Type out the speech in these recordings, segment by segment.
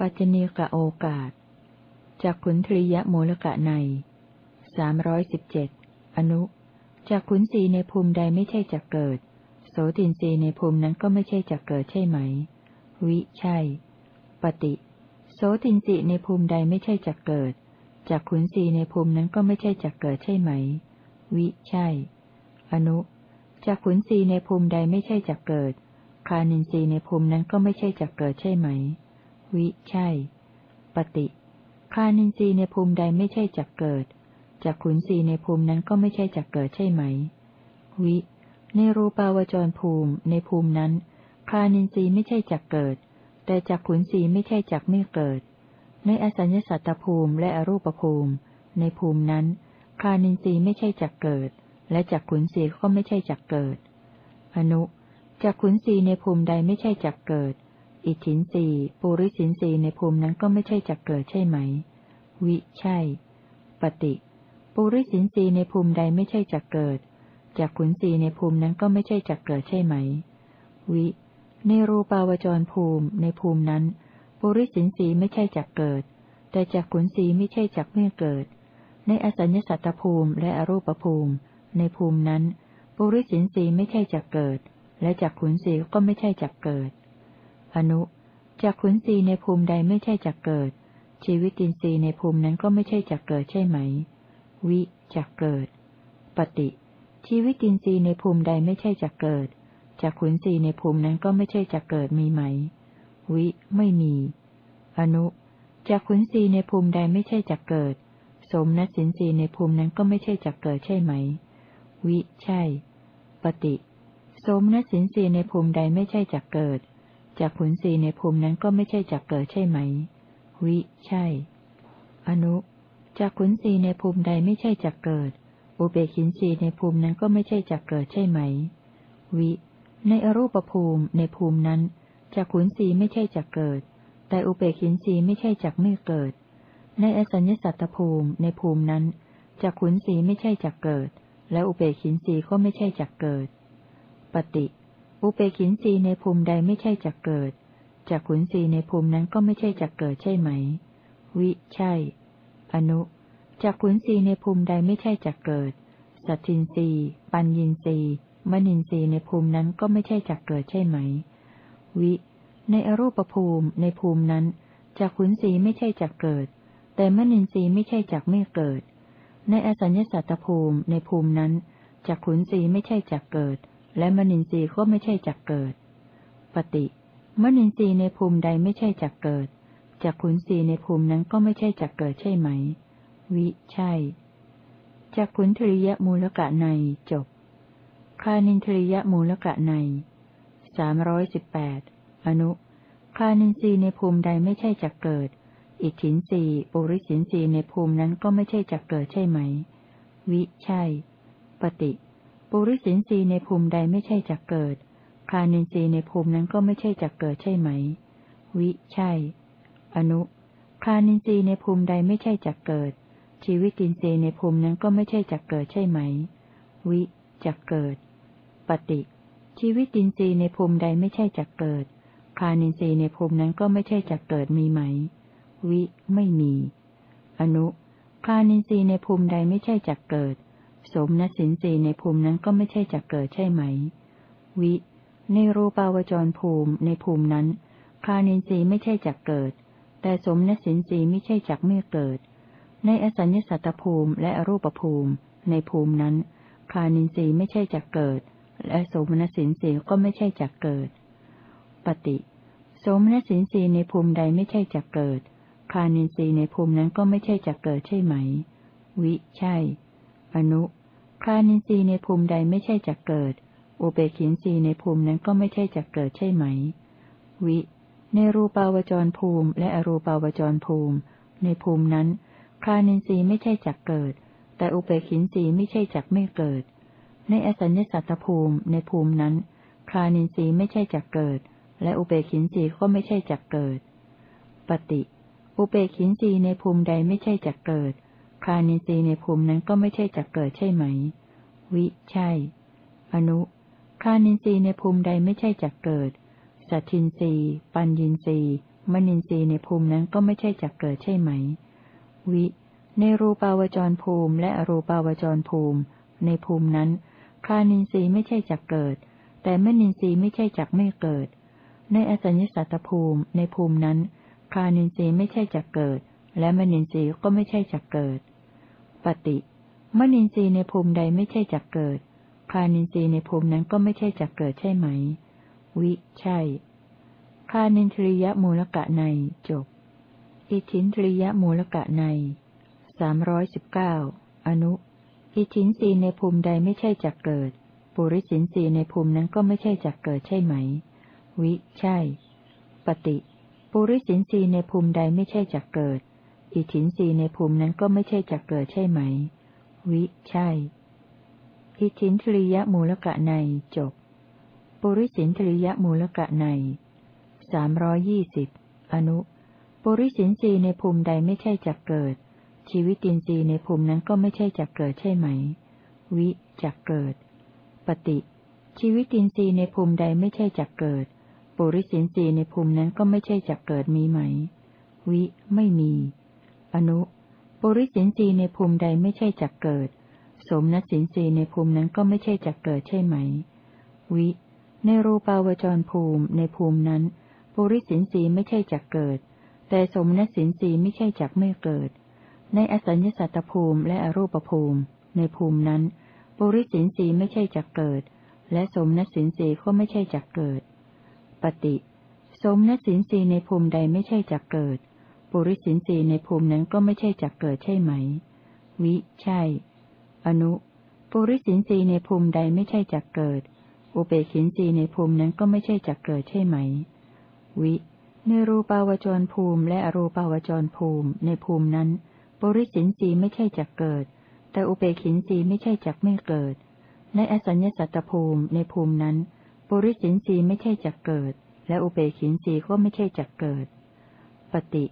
ปัจจเนกะโอกาส จากขุนทริยมูลกะในสามร้อยสิบเจ็ดอนุ จากขุนสีในภูมิใดไม่ใช่จักเกิด โสตินสีในภูมินั้นก็ไม่ใช่จักเกิดใช่ไหม วิใช่ ปฏิ โสตินสีในภูมิใดไม่ใช่จักเกิด จากขุนสีในภูมินั้นก็ไม่ใช่จักเกิดใช่ไหม วิใช่ อนุจากขุนสีในภูมิใดไม่ใช่จักเกิด คานินสีในภูมินั้นก็ไม่ใช่จักเกิดใช่ไหม วิใช่ ปฏิคานินทรีในภูมิใดไม่ใช่จักเกิดจากขุนศีในภูมินั้นก็ไม่ใช่จักเกิดใช่ไหม วิ ในรูปาวจรภูมิในภูมินั้นคานินทรีย์ไม่ใช่จักเกิด แต่จากขุนศีไม่ใช่จักไม่เกิด ในอสัญญสัตตภูมิและอรูปภูมิ ในภูมินั้น คานินทรีย์ไม่ใช่จักเกิด และจากขุนศีก็ไม่ใช่จักเกิด อนุจากขุนศีในภูมิใดไม่ใช่จักเกิด อิทินสีปุริสินสีในภูมินั้นก็ไม่ใช่จักเกิดใช่ไหม วิใช่ ปฏิปุริสินสีในภูมิใดไม่ใช่จักเกิดจากขุนสีในภูมินั้นก็ไม่ใช่จักเกิดใช่ไหม วิ ในรูปาวจรภูมิในภูมินั้น ปุริสินสีไม่ใช่จักเกิด แต่จากขุนสีไม่ใช่จักไม่เกิด ในอสัญญสัตตภูมิและอรูปภูมิ ในภูมินั้น ปุริสินสีไม่ใช่จักเกิด และจากขุนสีก็ไม่ใช่จักเกิด อนุจากขุนศีในภูมิใดไม่ใช่จักเกิด ชีวิตินทรีย์ในภูมินั้นก็ไม่ใช่จักเกิดใช่ไหม วิจักเกิด ปฏิ ชีวิตินทรีย์ในภูมิใดไม่ใช่จักเกิดจากขุนศีในภูมินั้นก็ไม่ใช่จักเกิดมีไหม วิ ไม่มี อนุจากขุนศีในภูมิใดไม่ใช่จักเกิด สมนัสินทรีในภูมินั้นก็ไม่ใช่จักเกิดใช่ไหม วิ ใช่ ปฏิ สมนัสินทรีในภูมิใดไม่ใช่จักเกิดจากขุนศีในภูมินั้นก็ไม่ใช่จักเกิดใช่ไหม วิ ใช่ อนุจากขุนศีในภูมิใดไม่ใช่จักเกิด อุเบกินศีในภูมินั้นก็ไม่ใช่จักเกิดใช่ไหม วิ ในอรูปภูมิในภูมินั้น จากขุนศีไม่ใช่จักเกิด แต่อุเบกินศีไม่ใช่จักไม่เกิด ในอสัญญสัตตภูมิในภูมินั้นจากขุนศีไม่ใช่จักเกิด และอุเบกินศีก็ไม่ใช่จักเกิด ปฏิอุเปกินรีในภูมิใดไม่ใช่จักเกิดจากขุนศีในภูมินั้นก็ไม่ใช่จักเกิดใช่ไหม วิ ใช่ อนุจากขุนศีในภูมิใดไม่ใช่จักเกิด สัตทินรีปัญญินรีมณินรีในภูมินั้นก็ไม่ใช่จักเกิดใช่ไหม วิ ในอรูปภูมิในภูมินั้นจากขุนศีไม่ใช่จักเกิด แต่มณินทรีไม่ใช่จักไม่เกิด ในอสัญญสัตตภูมิในภูมินั้นจากขุนศีไม่ใช่จักเกิด และมนินทรีย์ก็ไม่ใช่จักเกิด ปฏิมนินทรีย์ในภูมิใดไม่ใช่จักเกิดจากขุนศีในภูมินั้นก็ไม่ใช่จักเกิดใช่ไหม วิใช่จากขุนทริยมูลกะในจบ คานินทริยมูลกะใน สามร้อยสิบแปดอนุคานินทรีย์ในภูมิใดไม่ใช่จักเกิด อิทธินทรีย์ปุริสินทรีย์ในภูมินั้นก็ไม่ใช่จักเกิดใช่ไหม วิใช่ ปฏิปุริสินทรีย์ในภูมิใดไม่ใช่จักเกิดคานินทรีย์ในภูมินั้นก็ไม่ใช่จักเกิดใช่ไหม วิใช่ อนุคานินทรีย์ในภูมิใดไม่ใช่จักเกิด ชีวิตินทรีย์ในภูมินั้นก็ไม่ใช่จักเกิดใช่ไหม วิจักเกิด ปฏิ ชีวิตินทรีย์ในภูมิใดไม่ใช่จักเกิด คานินทรีย์ในภูมินั้นก็ไม่ใช่จักเกิดมีไหม วิไม่มี อนุ คานินทรีย์ในภูมิใดไม่ใช่จักเกิด สมนสินสีในภูมินั้นก็ไม่ใช่จักเกิดใช่ไหม วิ ในรูปาวจรภูมิในภูมินั้น คานินทรีย์ไม่ใช่จักเกิด แต่สมนสินสีไม่ใช่จักไม่เกิด ในอสัญญสัตตภูมิและอรูปภูมิ ในภูมินั้น คานินทรีย์ไม่ใช่จักเกิด และโสมนสินสีก็ไม่ใช่จักเกิด ปฏิ โสมนสินสีในภูมิใดไม่ใช่จักเกิด คานินทรีในภูมินั้นก็ไม่ใช่จักเกิดใช่ไหม วิ ใช่ อนุ คานินทรีในภูมิใดไม่ใช่จักเกิด อุเบกินทรีในภูมินั้นก็ไม่ใช่จักเกิดใช่ไหม วิ ในรูปาวจรภูมิ และอรูปาวจรภูมิ ในภูมินั้น คานินทรีไม่ใช่จักเกิด แต่อุเบกินทรีไม่ใช่จักไม่เกิด ในอสัญญสัตตภูมิในภูมินั้น คลานินทรีย์ไม่ใช่จักเกิด และอุเบกินทรีย์ก็ไม่ใช่จักเกิด ปฏิอุเบกินทรีย์ในภูมิใดไม่ใช่จักเกิด คลานินทรีย์ในภูมินั้นก็ไม่ใช่จักเกิดใช่ไหม วิ ใช่ อนุ คลานินทรีย์ในภูมิใดไม่ใช่จักเกิด สัตทินทรีย์ ปัญญินทรีย์มณินทรีย์ในภูมินั้นก็ไม่ใช่จักเกิดใช่ไหม วิ ในรูปาวจรภูมิและอรูปาวจรภูมิ ในภูมินั้น คานินทรีย์ไม่ใช่จักเกิด แต่มณินทรีย์ไม่ใช่จักไม่เกิด ในอสัญญสัตตภูมิในภูมินั้น คานินทรีย์ไม่ใช่จักเกิด และมณินทรีย์ก็ไม่ใช่จักเกิด ปฏิมณินทรีย์ในภูมิใดไม่ใช่จักเกิด คานินทรีย์ในภูมินั้นก็ไม่ใช่จักเกิดใช่ไหม วิ ใช่ คานินทริยมูลกะในจบ อิทินทริยมูลกะในสามร้อยสิบเก้าอนุ อิทินรีในภูมิใดไม่ใช่จักเกิด ปุริสินรีในภูมินั้นก็ไม่ใช่จักเกิดใช่ไหม วิ ใช่ ปฏิ ปุริสินรีในภูมิใดไม่ใช่จักเกิด อิทินรีในภูมินั้นก็ไม่ใช่จักเกิดใช่ไหม วิ ใช่ อิทินทริยมูลกะในจบ ปุริสินทริยมูลกะในสามร้อยยี่สิบอนุ ปุริสินทรีในภูมิใดไม่ใช่จักเกิด ชีวิตินทรีย์ในภูมินั้นก็ไม่ใช่จักเกิดใช่ไหม วิจักเกิด ปฏิ ชีวิตินทรีย์ในภูมิใดไม่ใช่จักเกิด ปุริสินทรีย์ในภูมินั้นก็ไม่ใช่จักเกิดมีไหม วิไม่มี อนุ ปุริสินทรีย์ในภูมิใดไม่ใช่จักเกิด สมนัสินทรีย์ในภูมินั้นก็ไม่ใช่จักเกิดใช่ไหม วิ ในรูปาวจรภูมิในภูมินั้น ปุริสินสีไม่ใช่จักเกิด แต่สมณสินสีไม่ใช่จักไม่เกิด ในอสัญญสัตตภูมิและอรูปภูมิ ในภูมินั้น ปุริสินสีไม่ใช่จักเกิด และสมณสินสีก็ไม่ใช่จักเกิด ปฏิสมณสินสีในภูมิใดไม่ใช่จักเกิด ปุริสินสีในภูมินั้นก็ไม่ใช่จักเกิดใช่ไหม วิ ใช่ อนุ ปุริสินสีในภูมิใดไม่ใช่จักเกิด อุเบกินสีในภูมินั้นก็ไม่ใช่จักเกิดใช่ไหม วิในรูปาวจรภูมิและอรูปาวจรภูมิในภูมินั้น ปุริสินสีไม่ใช่จักเกิด แต่อุเบกินสีไม่ใช่จักไม่เกิด ในอสัญญสัตตภูมิในภูมินั้น ปุริสินสีไม่ใช่จักเกิด และอุเบกินสีก็ไม่ใช่จักเกิด ปฏิ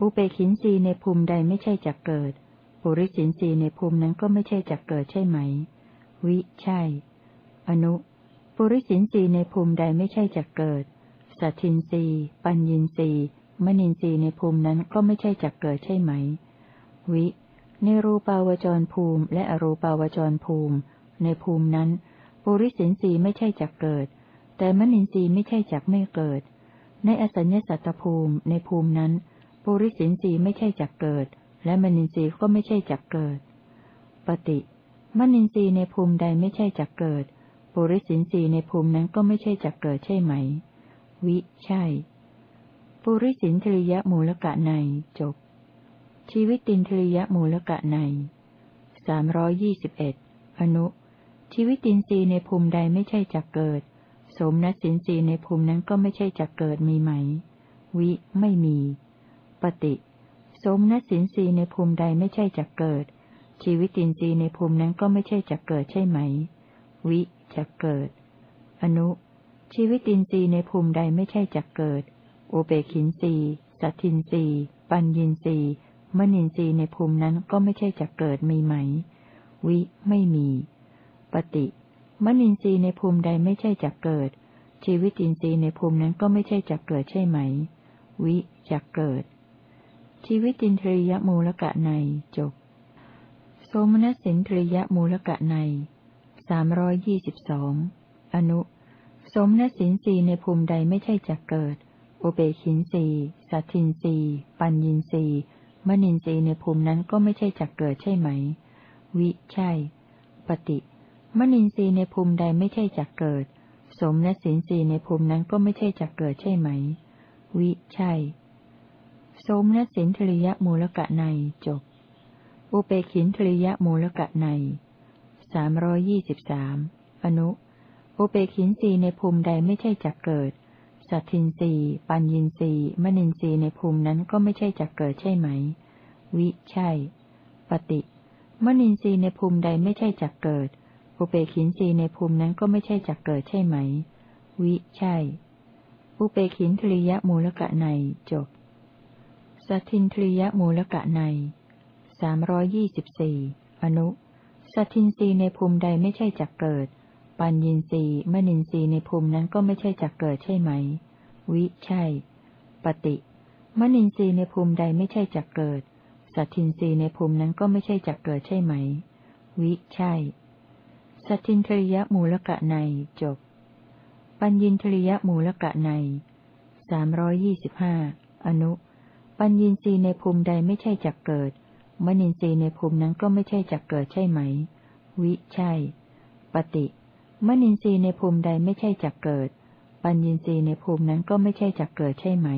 อุเบกินสีในภูมิใดไม่ใช่จักเกิด ปุริสินสีในภูมินั้นก็ไม่ใช่จักเกิดใช่ไหม วิใช่ อนุ ปุริสินสีในภูมิใดไม่ใช่จักเกิด สัตทินรีปัญญินรีมณินรีในภูมินั้นก็ไม่ใช่จักเกิดใช่ไหม วิในรูปาวจรภูมิ และอรูปาวจรภูมิ ในภูมินั้น ปุริสินรีไม่ใช่จักเกิด แต่มณินทรีย์ไม่ใช่จักไม่เกิด ในอสัญญสัตตภูมิ ในภูมินั้น ปุริสินรีไม่ใช่จักเกิด และมณินทรีย์ก็ไม่ใช่จักเกิด ปฏิมณินทรีย์ในภูมิใดไม่ใช่จักเกิด ปุริสินรีในภูมินั้นก็ไม่ใช่จักเกิดใช่ไหม วิ ใช่ ปุริสินทริยมูลกะในจบ ชีวิตินทริยมูลกะในสามร้อยี่สิบเอ็ดอนุ ชีวิตินทรีย์ในภูมิใดไม่ใช่จักเกิด สมนัสินทรีย์ในภูมินั้นก็ไม่ใช่จักเกิดมีไหม วิ ไม่มี ปฏิ สมนัสินทรีย์ในภูมิใดไม่ใช่จักเกิด ชีวิตินทรีย์ในภูมินั้นก็ไม่ใช่จักเกิดใช่ไหม วิจักเกิด อนุ ชีวิตินทรีย์ในภูมิใดไม่ใช่จักเกิดโอเบคินทรีย์สัตทินทรีย์ปัญญินทรีย์ มณินทรีย์ในภูมินั้นก็ไม่ใช่จักเกิดมีไหม วิ ไม่มี ปฏิมณินทรีย์ในภูมิใดไม่ใช่จักเกิด ชีวิตินทรีย์ในภูมินั้นก็ไม่ใช่จักเกิดใช่ไหม วิจักเกิด ชีวิตินทรียมูลกะในจบ โสมนัสินทรียมูลกะในสามร้อยยี่สิบสองอนุ สมณสินสีในภูมิใดไม่ใช่จักเกิด อุเบกินสีสัตินสีปัญญินสี มณินสีในภูมินั้นก็ไม่ใช่จักเกิดใช่ไหม วิ ใช่ ปฏิมณินสีในภูมิใดไม่ใช่จักเกิด สมณสินสีในภูมินั้นก็ไม่ใช่จักเกิดใช่ไหม วิ ใช่ สมณสินทริยมูลกะในจบ อุเบกินทริยมูลกะในสามรอยี่สิบสามอนุ อุเบกินรีในภูมิใดไม่ใช่จักเกิด สัตทินรีปัญญินรีมณินรีในภูมินั้นก็ไม่ใช่จักเกิดใช่ไหม วิใช่ ปฏิมณินรีในภูมิใดไม่ใช่จักเกิด อุเบกินรีในภูมินั้นก็ไม่ใช่จักเกิดใช่ไหม วิใช่ อุเบกินทริยมูลกะในจบ สัตทินทริยมูลกะในสามร้อยยี่สิบสี่อนุ สัตทินรีในภูมิใดไม่ใช่จักเกิด ปัญญินรีมนินรีในภูมินั้นก็ไม่ใช่จักเกิดใช่ไหม วิใช่ ปฏิ มนินรีในภูมิใดไม่ใช่จักเกิด สัตทินรีในภูมินั้นก็ไม่ใช่จักเกิดใช่ไหม วิใช่ สัตทินทริยมูลกะในจบ ปัญญินทริยมูลกะในสามร้อยยี่สิบห้าอนุ ปัญญินรีในภูมิใดไม่ใช่จักเกิด มนินรีในภูมินั้นก็ไม่ใช่จักเกิดใช่ไหม วิใช่ ปฏิ มนินทรีในภูมิใดไม่ใช่จักเกิด ปัญญินทรีในภูมินั้นก็ไม่ใช่จักเกิดใช่ไหม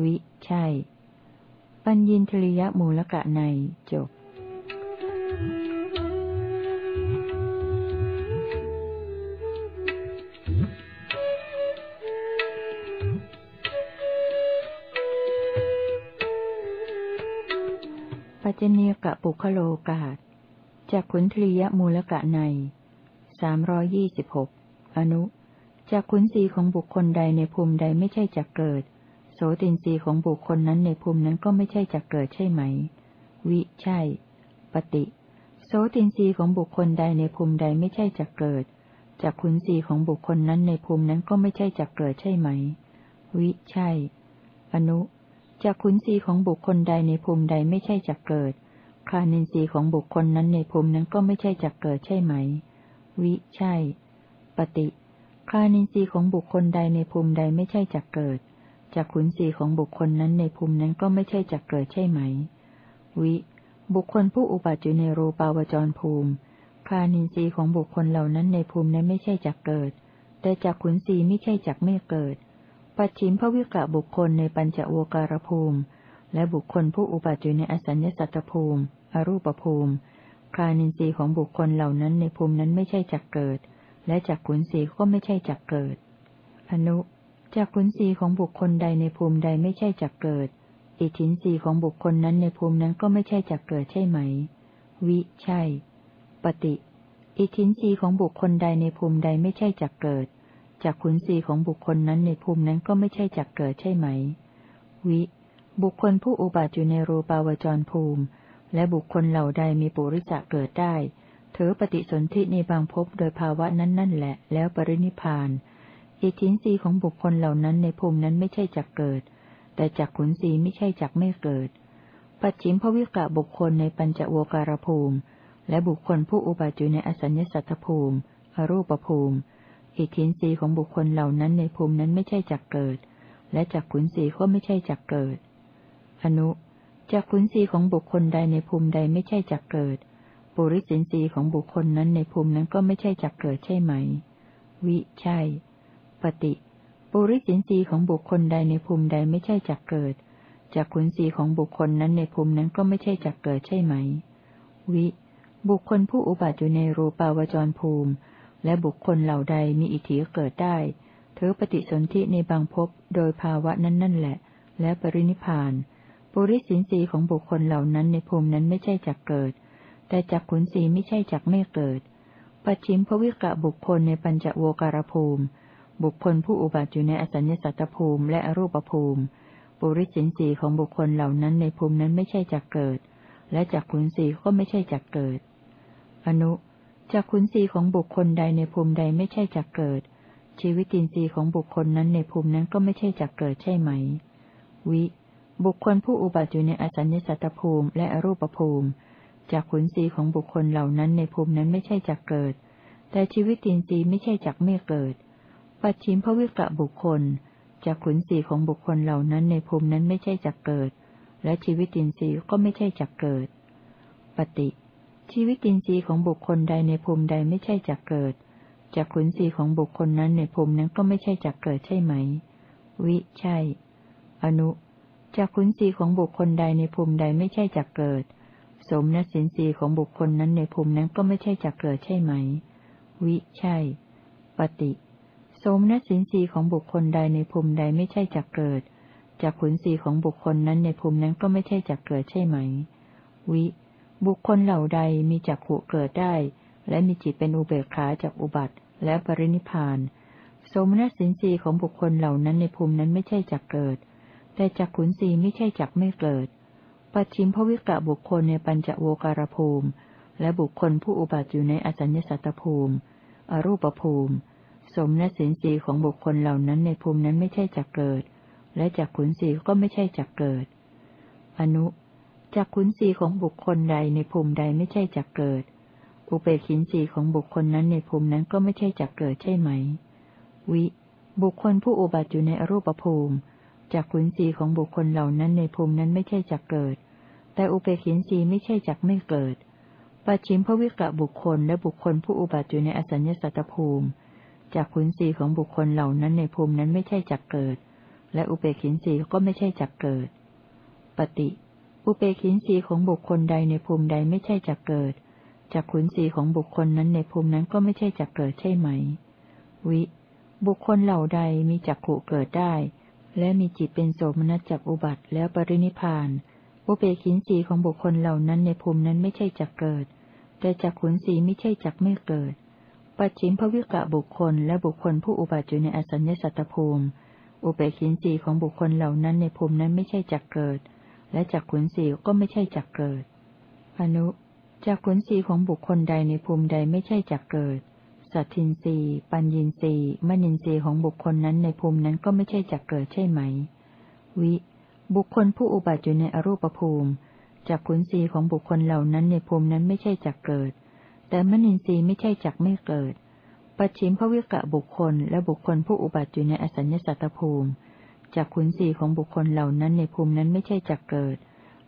วิ ใช่ ปัญญินทริยมูลกะในจบปัจเจเนกะปุคโลกาศจากขุนทรียมูลกะใน สามร้อยี่สิบหกอนุจากขุนสีของบุคคลใดในภูมิใดไม่ใช่จักเกิด โสตินสีของบุคคลนั้นในภูมินั้นก็ไม่ใช่จักเกิดใช่ไหม วิใช่ ปฏิ โสตินสีของบุคคลใดในภูมิใดไม่ใช่จักเกิด จากขุนสีของบุคคลนั้นในภูมินั้นก็ไม่ใช่จักเกิดใช่ไหม วิใช่ อนุจากขุนสีของบุคคลใดในภูมิใดไม่ใช่จักเกิด คานินทรีของบุคคลนั้นในภูมินั้นก็ไม่ใช่จักเกิดใช่ไหม วิใช่ ปฏิคานินทรีย์ของบุคคลใดในภูมิใดไม่ใช่จักเกิดจากขุนสีของบุคคลนั้นในภูมินั้นก็ไม่ใช่จักเกิดใช่ไหม วิ บุคคลผู้อุบัติอยู่ในรูปาวจรภูมิคานินทรีย์ของบุคคลเหล่านั้นในภูมินั้นไม่ใช่จักเกิด แต่จากขุนสีไม่ใช่จักไม่เกิด ปัจฉิมพระวิกะบุคคลในปัญจโวการภูมิ และบุคคลผู้อุบัติอยู่ในอสัญญสัตตภูมิ อรูปภูมิ คานินทรีย์ของบุคคลเหล่านั้นในภูมินั้นไม่ใช่จักเกิด และจากขุนสีก็ไม่ใช่จักเกิด อนุจากขุนสีของบุคคลใดในภูมิใดไม่ใช่จักเกิด อิทธินสีของบุคคลนั้นในภูมินั้นก็ไม่ใช่จักเกิดใช่ไหม วิ ใช่ ปฏิ อิทธินสีของบุคคลใดในภูมิใดไม่ใช่จักเกิดจากขุนสีของบุคคลนั้นในภูมินั้นก็ไม่ใช่จักเกิดใช่ไหม วิ บุคคลผู้อุบัติอยู่ในรูปาวจรภูมิ และบุคคลเหล่าใดมีปุริจะเกิดได้ถือปฏิสนธิในบางภพโดยภาวะนั้นนั่นแหละ แล้วปรินิพาน อิทินรีของบุคคลเหล่านั้นในภูมินั้นไม่ใช่จักเกิด แต่จากขุนสีไม่ใช่จักไม่เกิด ปัจฉิมพวิกะบุคคลในปัญจโวการภูมิ และบุคคลผู้อุบัติอยู่ในอสัญญสัตตภูมิ อรูปภูมิ อิทินรีของบุคคลเหล่านั้นในภูมินั้นไม่ใช่จักเกิด และจากขุนสีก็ไม่ใช่จักเกิด อนุ จากขุนสีของบุคคลใดในภูมิใดไม่ใช่จักเกิด ปุริสินสีของบุคคลนั้นในภูมินั้นก็ไม่ใช่จักเกิดใช่ไหม วิใช่ ปฏิ ปุริสินสีของบุคคลใดในภูมิใดไม่ใช่จักเกิด จากขุนสีของบุคคลนั้นในภูมินั้นก็ไม่ใช่จักเกิดใช่ไหม วิ บุคคลผู้อุบัติอยู่ในรูปาวจรภูมิ และบุคคลเหล่าใดมีอิทธิเกิดได้ถือปฏิสนธิในบางภพโดยภาวะนั้นนั่นแหละ และปรินิพาน ปุริสินสีของบุคคลเหล่านั้นในภูมินั้นไม่ใช่จักเกิด แต่จากขุนสีไม่ใช่จักไม่เกิด ปัจฉิมพวิกะบุคคลในปัญจโวการภูมิ บุคคลผู้อุบัติอยู่ในอสัญญสัตตภูมิและอรูปภูมิ ปุริสินสีของบุคคลเหล่านั้นในภูมินั้นไม่ใช่จักเกิด และจากขุนสีก็ไม่ใช่จักเกิด อนุจากขุนสีของบุคคลใดในภูมิใดไม่ใช่จักเกิด ชีวิตินทรีย์ของบุคคลนั้นในภูมินั้นก็ไม่ใช่จักเกิดใช่ไหม วิ บุคคลผู้อุบัติอยู่ในอสัญญสัตตภูมิและอรูปภูมิจากขุนสีของบุคคลเหล่านั้นในภูมินั้นไม่ใช่จักเกิด แต่ชีวิตินทรีย์ไม่ใช่จักไม่เกิด ปัจฉิมพวิกะบุคคลจากขุนสีของบุคคลเหล่านั้นในภูมินั้นไม่ใช่จักเกิด และชีวิตินทรีย์ก็ไม่ใช่จักเกิด ปฏิ ชีวิตินทรีย์ของบุคคลใดในภูมิใดไม่ใช่จักเกิดจากขุนสีของบุคคลนั้นในภูมินั้นก็ไม่ใช่จักเกิดใช่ไหม วิ ใช่ อนุ จากขุนสีของบุคคลใดในภูมิใดไม่ใช่จักเกิด สมนสินสีของบุคคลนั้นในภูมินั้นก็ไม่ใช่จักเกิดใช่ไหม วิ ใช่ ปฏิ สมณสินสีของบุคคลใดในภูมิใดไม่ใช่จักเกิด จากขุนสีของบุคคลนั้นในภูมินั้นก็ไม่ใช่จักเกิดใช่ไหม วิ บุคคลเหล่าใดมีจักขุเกิดได้ และมีจิตเป็นอุเบกขาจากอุบัติ และปรินิพาน สมนสสินสีของบุคคลเหล่านั้นในภูมินั้นไม่ใช่จักเกิด แต่จากขุนสีไม่ใช่จักไม่เกิด ปัจฉิมภวิกะบุคคลในปัญจโวการภูมิ และบุคคลผู้อุบัติอยู่ในอสัญญสัตตภูมิ อรูปภูมิ สมณสินสีของบุคคลเหล่านั้นในภูมินั้นไม่ใช่จักเกิด และจากขุนสีก็ไม่ใช่จักเกิด อนุจากขุนสีของบุคคลใดในภูมิใดไม่ใช่จักเกิด อุเบกินสีของบุคคลนั้นในภูมินั้นก็ไม่ใช่จักเกิดใช่ไหม วิ บุคคลผู้อุบัติอยู่ในอรูปภูมิ จากขุนสีของบุคคลเหล่านั้นในภูมินั้นไม่ใช่จักเกิด แต่อุเบกินสีไม่ใช่จักไม่เกิด ปัจฉิมภวิกะบุคคลและบุคคลผู้อุบัติอยู่ในอสัญญสัตภูมิ จากขุนสีของบุคคลเหล่านั้นในภูมินั้นไม่ใช่จักเกิด และอุเบกินสีก็ไม่ใช่จักเกิด ปฏิ อุเบกินสีของบุคคลใดในภูมิใดไม่ใช่จักเกิด จากขุนสีของบุคคลนั้นในภูมินั้นก็ไม่ใช่จักเกิดใช่ไหม วิ บุคคลเหล่าใดมีจักขุเกิดได้ และมีจิตเป็นโสมนัสจักอุบัติแล้วปรินิพาน อุเบกินสีของบุคคลเหล่านั้นในภูมินั้นไม่ใช่จักเกิด แต่จักขุนสีไม่ใช่จักไม่เกิด ปัจฉิมภวิกะบุคคลและบุคคลผู้อุบัติอยู่ในอสัญญสัตตภูมิ อุเบกินสีของบุคคลเหล่านั้นในภูมินั้นไม่ใช่จักเกิด และจักขุนสีก็ไม่ใช่จักเกิด อนุจักขุนสีของบุคคลใดในภูมิใดไม่ใช่จักเกิด สัตทินรีปัญญินรีมณินรีของบุคคลนั้นในภูมินั้นก็ไม่ใช่จักเกิดใช่ไหม วิ บุคคลผู้อุบัติอยู่ในอรูปภูมิจากขุนศีของบุคคลเหล่านั้นในภูมินั้นไม่ใช่จักเกิด แต่มณินรียไม่ใช่จักไม่เกิด ปัจฉิมภวิกะบุคคล และบุคคลผู้อุบัติอยู่ในอสัญญสัตตภูมิจากขุนศีของบุคคลเหล่านั้นในภูมินั้นไม่ใช่จักเกิด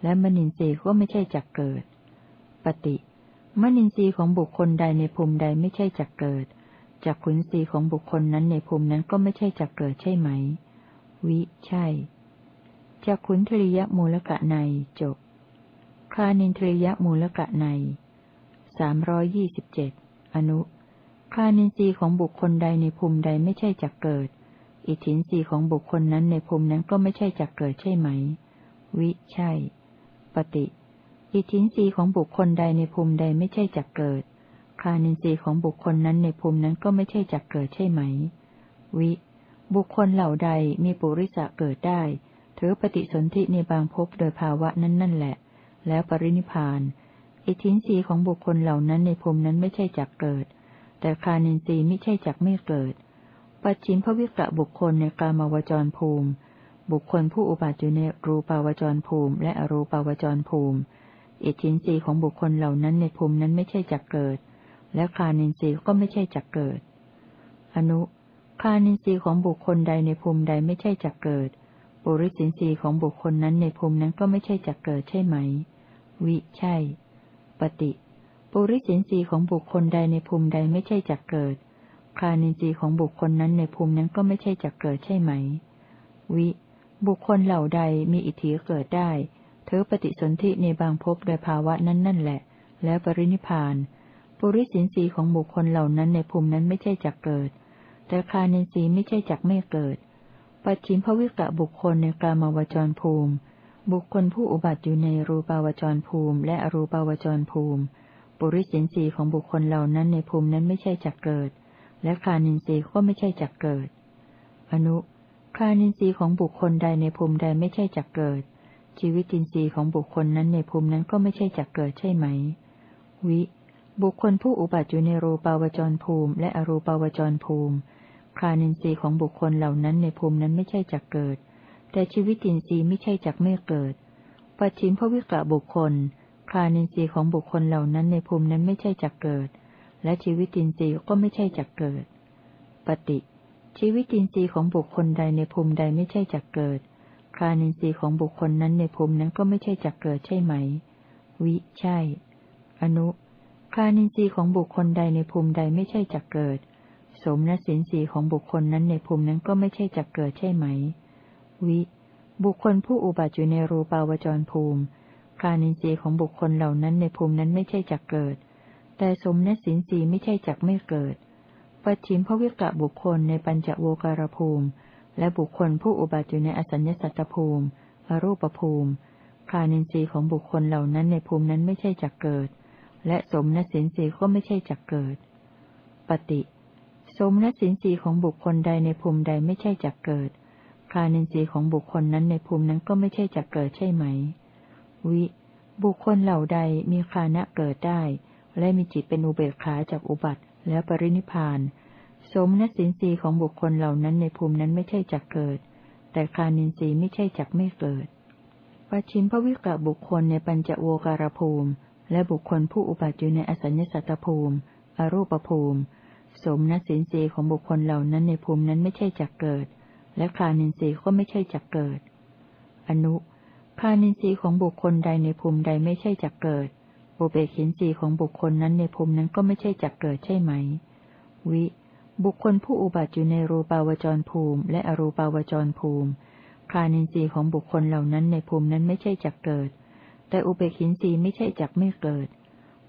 และมณินทรีย์ก็ไม่ใช่จักเกิด ปฏิ มนินทรีย์ของบุคคลใดในภูมิใดไม่ใช่จักเกิดจากขุนศีของบุคคลนั้นในภูมินั้นก็ไม่ใช่จักเกิดใช่ไหม วิ ใช่จากขุนทริยมูลกะในจบ คานินทริยมูลกะในสามร้อยยี่สิบเจ็ด อนุ คานินทรีย์ของบุคคลใดในภูมิใดไม่ใช่จักเกิด อิทธินทรีย์ของบุคคลนั้นในภูมินั้นก็ไม่ใช่จักเกิดใช่ไหม วิ ใช่ ปฏิ อิทินรีของบุคคลใดในภูมิใดไม่ใช่จักเกิด คานินทรีย์ของบุคคลนั้นในภูมินั้นก็ไม่ใช่จักเกิดใช่ไหม วิ บุคคลเหล่าใดมีปุริสะเกิดได้ ถือปฏิสนธิในบางภพโดยภาวะนั้นนั่นแหละ แล้วปรินิพาน อิทินรีของบุคคลเหล่านั้นในภูมินั้นไม่ใช่จักเกิด แต่คานินทรีย์ไม่ใช่จักไม่เกิด ปัจฉิมภวิกะบุคคลในกามาวจรภูมิ บุคคลผู้อุบัติอยู่ในรูปาวจรภูมิ และอรูปาวจรภูมิ อิทธินรีของบุคคลเหล่านั้นในภูมินั้นไม่ใช่จักเกิด และคานินทรีย์ก็ไม่ใช่จักเกิด อนุคานินทรีย์ของบุคคลใดในภูมิใดไม่ใช่จักเกิด ปุริสินทรีย์ของบุคคลนั้นในภูมินั้นก็ไม่ใช่จักเกิดใช่ไหม วิใช่ ปฏิ ปุริสินทรีย์ของบุคคลใดในภูมิใดไม่ใช่จักเกิด คานินทรีย์ของบุคคลนั้นในภูมินั้นก็ไม่ใช่จักเกิดใช่ไหม วิ บุคคลเหล่าใดมีอิทธิเกิดได้ ถือปฏิสนธิในบางภพโดยภาวะนั้นนั่นแหละ แล้วปรินิพาน ปุริสินสีของบุคคลเหล่านั้นในภูมินั้นไม่ใช่จักเกิด แต่คานินสีไม่ใช่จักไม่เกิด ปัจฉิมภวิกะบุคคลในกามาวจรภูมิ บุคคลผู้อุบัติอยู่ในรูปาวจรภูมิ และอรูปาวจรภูมิ ปุริสินสีของบุคคลเหล่านั้นในภูมินั้นไม่ใช่จักเกิด และคานินสีก็ไม่ใช่จักเกิด อนุคานินสีของบุคคลใดในภูมิใดไม่ใช่จักเกิด ชีวิตินทรีย์ของบุคคลนั้นในภูมินั้นก็ไม่ใช่จักเกิดใช่ไหม วิ บุคคลผู้อุบัติอยู่ในรูปาวจรภูมิ และอรูปาวจรภูมิ คานินทรีย์ของบุคคลเหล่านั้นในภูมินั้นไม่ใช่จักเกิด แต่ชีวิตินทรีย์ไม่ใช่จักไม่เกิด ปัจฉิมภวิกะบุคคล คานินทรีย์ของบุคคลเหล่านั้นในภูมินั้นไม่ใช่จักเกิด และชีวิตินทรีย์ก็ไม่ใช่จักเกิด ปฏิ ชีวิตินทรีย์ของบุคคลใดในภูมิใดไม่ใช่จักเกิด คานินทรีย์ของบุคคลนั้นในภูมินั้นก็ไม่ใช่จักเกิดใช่ไหม วิ ใช่ อนุ คานินทรีย์ของบุคคลใดในภูมิใดไม่ใช่จักเกิด สมณสินทรีย์ของบุคคลนั้นในภูมินั้นก็ไม่ใช่จักเกิดใช่ไหม วิ บุคคลผู้อุบัติอยู่ในรูปาวจรภูมิ คานินทรีย์ของบุคคลเหล่านั้นในภูมินั้นไม่ใช่จักเกิด แต่สมณสินทรีย์ไม่ใช่จักไม่เกิด ปัจฉิมภวิกะบุคคลในปัญจโวการภูมิ และบุคคลผู้อุบัติอยู่ในอสัญญสัตตภูมิ อรูปภูมิคานินทรีย์ของบุคคลเหล่านั้นในภูมินั้นไม่ใช่จักเกิด และสมณสินทรีย์ก็ไม่ใช่จักเกิด ปฏิสมณสินทรีย์ของบุคคลใดในภูมิใดไม่ใช่จักเกิดคานินทรีย์ของบุคคลนั้นในภูมินั้นก็ไม่ใช่จักเกิดใช่ไหม วิ บุคคลเหล่าใดมีคานะเกิดได้ และมีจิตเป็นอุเบกขาจากอุบัติ แล้วปรินิพาน สมนสินสีของบุคคลเหล่านั้นในภูมินั้นไม่ใช่จักเกิด แต่คานินทรีย์ไม่ใช่จักไม่เกิดปัจฉิมพวิกะบุคคลในปัญจโวการภูมิ และบุคคลผู้อุบัติอยู่ในอสัญญสัตตภูมิ อรูปภูมิ สมนสินสีของบุคคลเหล่านั้นในภูมินั้นไม่ใช่จักเกิด และคานินทรีย์ก็ไม่ใช่จักเกิด อนุคานินทรีย์ของบุคคลใดในภูมิใดไม่ใช่จักเกิดอุเบกินทรีย์ของบุคคลนั้นในภูมินั้นก็ไม่ใช่จักเกิดใช่ไหม วิ บุคคลผู้อุบัติอยู่ในรูปาวจรภูมิ และอรูปาวจรภูมิคานินทรีย์ของบุคคลเหล่านั้นในภูมินั้นไม่ใช่จักเกิด แต่อุเบกินทรีย์ไม่ใช่จักไม่เกิด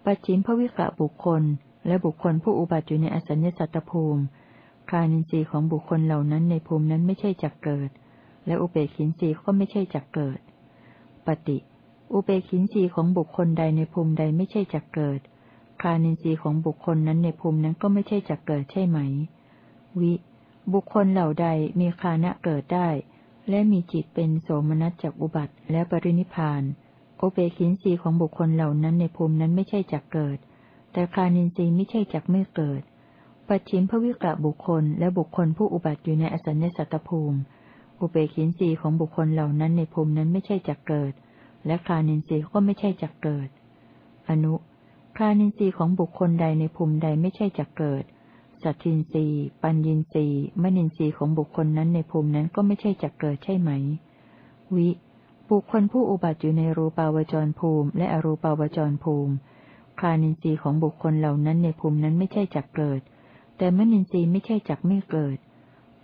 ปัจฉิมพวิกะบุคคล และบุคคลผู้อุบัติอยู่ในอสัญญสัตตภูมิคานินทรีย์ของบุคคลเหล่านั้นในภูมินั้นไม่ใช่จักเกิด และอุเบกินทรีย์ก็ไม่ใช่จักเกิด ปฏิ อุเบกินทรีย์ของบุคคลใดในภูมิใดไม่ใช่จักเกิด คานินทรีย์ของบุคคลนั้นในภูมินั้นก็ไม่ใช่จักเกิดใช่ไหม วิ บุคคลเหล่าใดมีคานะเกิดได้ และมีจิตเป็นโสมนัสจากอุบัติและปรินิพานอุเบกินทรีย์ของบุคคลเหล่านั้นในภูมินั้นไม่ใช่จักเกิด แต่คานินทรีย์ไม่ใช่จักไม่เกิด ปัจฉิมพวิกะบุคคลและบุคคลผู้อุบัติอยู่ในอสัญญสัตตภูมิ อุเบกินทรีย์ของบุคคลเหล่านั้นในภูมินั้นไม่ใช่จักเกิด และคานินทรีย์ก็ไม่ใช่จักเกิด อนุ คานินทรีย์ของบุคคลใดในภูมิใดไม่ใช่จักเกิด สัตทินทรีย์ ปัญญินทรีย์มณินทรีย์ของบุคคลนั้นในภูมินั้นก็ไม่ใช่จักเกิดใช่ไหม วิ บุคคลผู้อุบัติอยู่ในรูปาวจรภูมิ และอรูปาวจรภูมิคานินทรีย์ของบุคคลเหล่านั้นในภูมินั้นไม่ใช่จักเกิด แต่มณินทรีย์ไม่ใช่จักไม่เกิด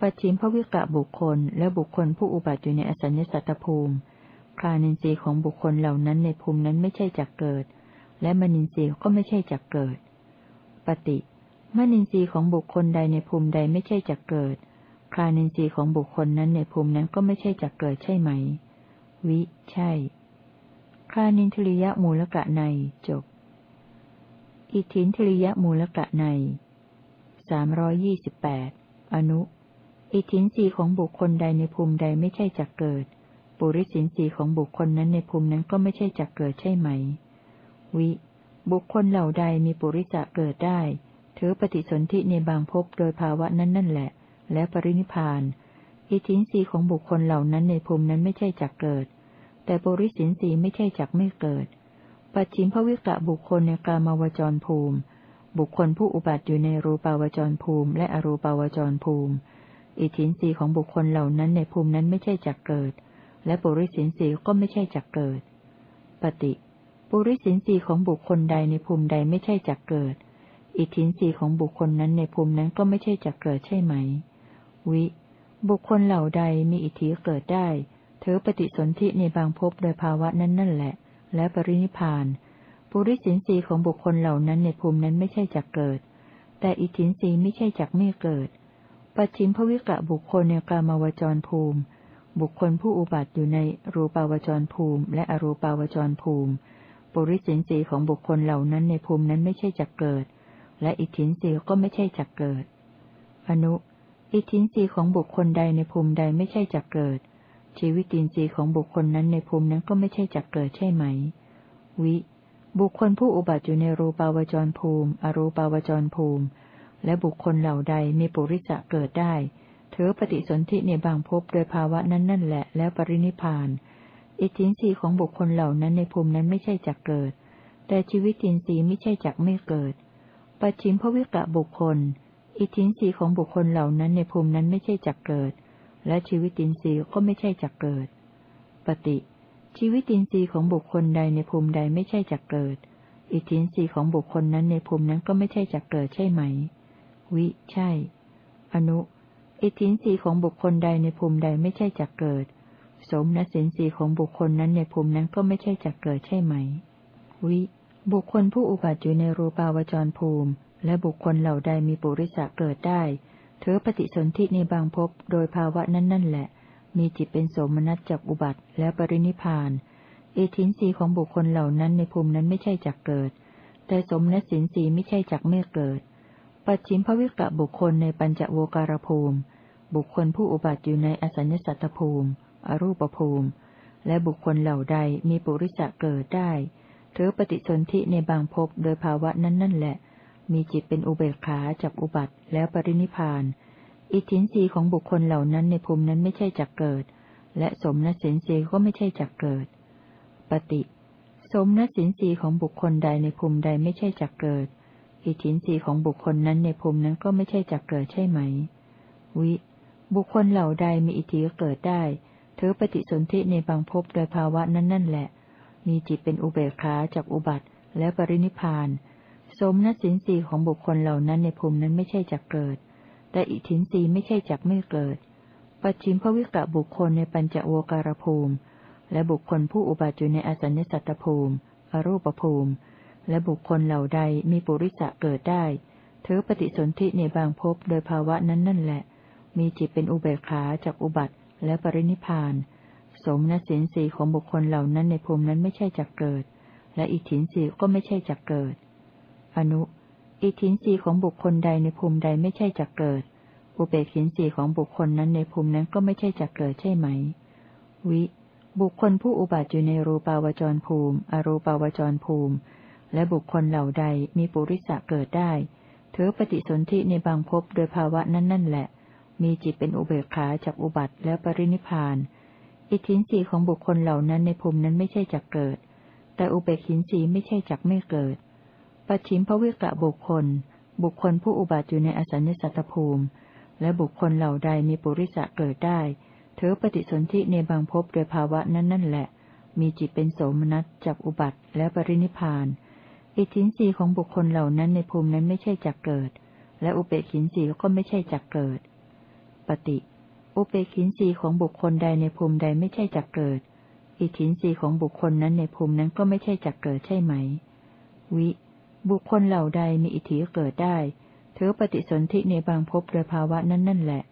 ปัจฉิมพวิกะบุคคล และบุคคลผู้อุบัติอยู่ในอสัญญสัตตภูมิคานินทรีย์ของบุคคลเหล่านั้นในภูมินั้นไม่ใช่จักเกิด และมนินทรีย์ก็ไม่ใช่จักเกิด ปฏิมนินทรีย์ของบุคคลใดในภูมิใดไม่ใช่จักเกิดคานินทรีย์ของบุคคลนั้นในภูมินั้นก็ไม่ใช่จักเกิดใช่ไหม วิ ใช่คานินทริยมูลกะในจบ อิทินทริยมูลกะในสามรอยี่สิบแปดอนุ อิทินรีของบุคคลใดในภูมิใดไม่ใช่จักเกิด ปุริสินสีของบุคคลนั้นในภูมินั้นก็ไม่ใช่จักเกิดใช่ไหม วิ บุคคลเหล่าใดมีปุริจะเกิดได้ ถือปฏิสนธิในบางภพโดยภาวะนั้นนั่นแหละ และปรินิพาน อิทินสีของบุคคลเหล่านั้นในภูมินั้นไม่ใช่จักเกิด แต่ปุริสินสีไม่ใช่จักไม่เกิด ปัจฉิมภวิกะบุคคลในกามาวจรภูมิ บุคคลผู้อุบัติอยู่ในรูปาวจรภูมิ และอรูปาวจรภูมิ อิทินสีของบุคคลเหล่านั้นในภูมินั้นไม่ใช่จักเกิด และปุริสินสีก็ไม่ใช่จักเกิด ปฏิ ปุริสินสีของบุคคลใดในภูมิใดไม่ใช่จักเกิด อิทธินสีของบุคคลนั้นในภูมินั้นก็ไม่ใช่จักเกิดใช่ไหม วิ บุคคลเหล่าใดมีอิทธิเกิดได้เธอปฏิสนธิในบางภพโดยภาวะนั้นนั่นแหละ และปรินิพานปุริสินสีของบุคคลเหล่านั้นในภูมินั้นไม่ใช่จักเกิด แต่อิทธินสีไม่ใช่จักไม่เกิดปัจฉิมภวิกะบุคคลในกามาวจรภูมิ บุคคลผู้อุบัติอยู่ในรูปาวจรภูมิ และอรูปาวจรภูมิ ปุริสินสีของบุคคลเหล่านั้นในภูมินั้นไม่ใช่จักเกิด และอิทธินสีก็ไม่ใช่จักเกิด อนุ อิทธินสีของบุคคลใดในภูมิใดไม่ใช่จักเกิด ชีวิตินทรีย์ของบุคคลนั้นในภูมินั้นก็ไม่ใช่จักเกิดใช่ไหม วิ บุคคลผู้อุบัติอยู่ในรูปาวจรภูมิ อรูปาวจรภูมิ และบุคคลเหล่าใดมีปุริจะเกิดได้ถือปฏิสนธิในบางภพโดยภาวะนั้นนั่นแหละแล้วปรินิพาน อิทธินรีของบุคคลเหล่านั้นในภูมินั้นไม่ใช่จักเกิด แต่ชีวิตินทรีย์ไม่ใช่จักไม่เกิด ปัจฉิมพวิกะบุคคล อิทธินรีของบุคคลเหล่านั้นในภูมินั้นไม่ใช่จักเกิด และชีวิตินทรีย์ก็ไม่ใช่จักเกิด ปฏิ ชีวิตินทรีย์ของบุคคลใดในภูมิใดไม่ใช่จักเกิด อิทธินรีของบุคคลนั้นในภูมินั้นก็ไม่ใช่จักเกิดใช่ไหม วิ ใช่ อนุ อิทธินีของบุคคลใดในภูมิใดไม่ใช่จักเกิด สมนสินสีของบุคคลนั้นในภูมินั้นก็ไม่ใช่จักเกิดใช่ไหม วิ บุคคลผู้อุบัติอยู่ในรูปาวจรภูมิ และบุคคลเหล่าใดมีปุริสะเกิดได้เธอปฏิสนธิในบางภพโดยภาวะนั้นนั่นแหละ มีจิตเป็นสมนัตจากอุบัติและปรินิพานอิทินสีของบุคคลเหล่านั้นในภูมินั้นไม่ใช่จักเกิด แต่สมนสินสีไม่ใช่จักไม่เกิด ปัจฉิมภวิกะบุคคลในปัญจโวการภูมิ บุคคลผู้อุบัติอยู่ในอสัญญสัตตภูมิ อรูปภูมิ และบุคคลเหล่าใดมีปุริสะเกิดได้ถือปฏิสนธิในบางภพโดยภาวะนั้นนั่นแหละ มีจิตเป็นอุเบกขาจากอุบัติแล้วปรินิพาน อิทินรีของบุคคลเหล่านั้นในภูมินั้นไม่ใช่จักเกิด และสมณสินรีก็ไม่ใช่จักเกิด ปฏิ สมณสินรีของบุคคลใดในภูมิใดไม่ใช่จักเกิด อิทินรีของบุคคลนั้นในภูมินั้นก็ไม่ใช่จักเกิดใช่ไหม วิ บุคคลเหล่าใดมีอิทธิเกิดได้ ถือปฏิสนธิในบางภพโดยภาวะนั้นนั่นแหละ มีจิตเป็นอุเบกขาจากอุบัติและปรินิพาน สมนัสินสีของบุคคลเหล่านั้นในภูมินั้นไม่ใช่จักเกิด แต่อิทินสีไม่ใช่จักไม่เกิด ปัจฉิมภวิกะบุคคลในปัญจโวการภูมิ และบุคคลผู้อุบัติอยู่ในอสัญญสัตตภูมิ อรูปภูมิ และบุคคลเหล่าใดมีปุริสะเกิดได้ ถือปฏิสนธิในบางภพโดยภาวะนั้นนั่นแหละ มีจิตเป็นอุเบกขาจากอุบัติ และปรินิพาน สมณสินสีของบุคคลเหล่านั้นในภูมินั้นไม่ใช่จักเกิด และอิทินสีก็ไม่ใช่จักเกิด อนุ อิทินสีของบุคคลใดในภูมิใดไม่ใช่จักเกิด อุเบกินสีของบุคคลนั้นในภูมินั้นก็ไม่ใช่จักเกิดใช่ไหม วิ บุคคลผู้อุบัติอยู่ในรูปาวจรภูมิ อรูปาวจรภูมิ และบุคคลเหล่าใดมีปุริสะเกิดได้ถือปฏิสนธิในบางภพโดยภาวะนั้นนั่นแหละ มีจิตเป็นอุเบกขาจากอุบัติและปรินิพาน อิทินสีของบุคคลเหล่านั้นในภูมินั้นไม่ใช่จักเกิด แต่อุเบกินสีไม่ใช่จักไม่เกิด ปัจฉิมภวิกะบุคคล บุคคลผู้อุบัติอยู่ในอสัญญสัตตภูมิ และบุคคลเหล่าใดมีปุริสะเกิดได้เถอปฏิสนธิในบางภพโดยภาวะนั้นนั่นแหละ มีจิตเป็นโสมนัสจักอุบัติและปรินิพาน อิทินสีของบุคคลเหล่านั้นในภูมินั้นไม่ใช่จักเกิด และอุเบกินสีก็ไม่ใช่จักเกิด ปฏิอุเบกินสีของบุคคลใดในภูมิใดไม่ใช่จักเกิด อิทินสีของบุคคลนั้นในภูมินั้นก็ไม่ใช่จักเกิดใช่ไหม วิ บุคคลเหล่าใดมีอิทธิเกิดได้ถือปฏิสนธิในบางภพโดยภาวะนั้นนั่นแหละ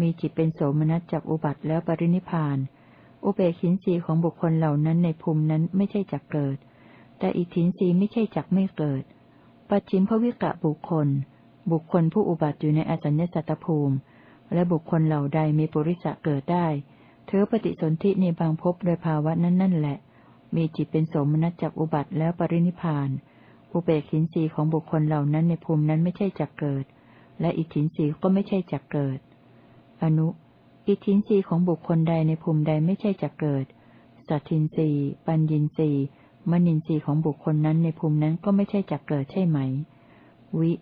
มีจิตเป็นโสมนัสจากอุบัติแล้วปรินิพาน อุเบกินสีของบุคคลเหล่านั้นในภูมินั้นไม่ใช่จักเกิด แต่อิทินสีไม่ใช่จักไม่เกิด ปัจฉิมภวิกะบุคคล บุคคลผู้อุบัติอยู่ในอสัญญสัตตภูมิ และบุคคลเหล่าใดมีปุริสะเกิดได้เธอปฏิสนธิในบางภพโดยภาวะนั้นนั่นแหละ มีจิตเป็นสมณจักอุบัติแล้วปรินิพาน อุเบกินสีของบุคคลเหล่านั้นในภูมินั้นไม่ใช่จักเกิด และอิทธินสีก็ไม่ใช่จักเกิด อนุ อิทธินสีของบุคคลใดในภูมิใดไม่ใช่จักเกิด สัตทินสีปัญญินสีมณินสีของบุคคลนั้นในภูมินั้นก็ไม่ใช่จักเกิดใช่ไหม วิ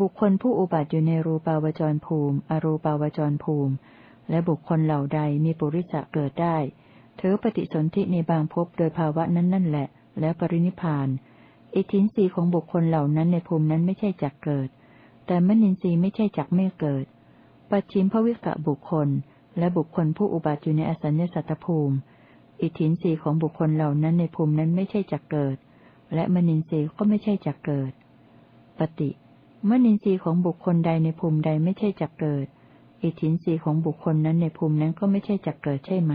บุคคลผู้อุบัติอยู่ในรูปาวจรภูมิ อรูปาวจรภูมิ และบุคคลเหล่าใดมีปุริสะเกิดได้ ถือปฏิสนธิในบางภพโดยภาวะนั้นนั่นแหละ แล้วปรินิพาน อิทินรีของบุคคลเหล่านั้นในภูมินั้นไม่ใช่จักเกิด แต่มนินทรีย์ไม่ใช่จักไม่เกิด ปัจฉิมภวิกะบุคคล และบุคคลผู้อุบัติอยู่ในอสัญญสัตตภูมิ อิทินรีของบุคคลเหล่านั้นในภูมินั้นไม่ใช่จักเกิด และมนินทรีย์ก็ไม่ใช่จักเกิด ปฏิ มนินทรีย์ของบุคคลใดในภูมิใดไม่ใช่จักเกิด อิทธินทรีย์ของบุคคลนั้นในภูมินั้นก็ไม่ใช่จักเกิดใช่ไหม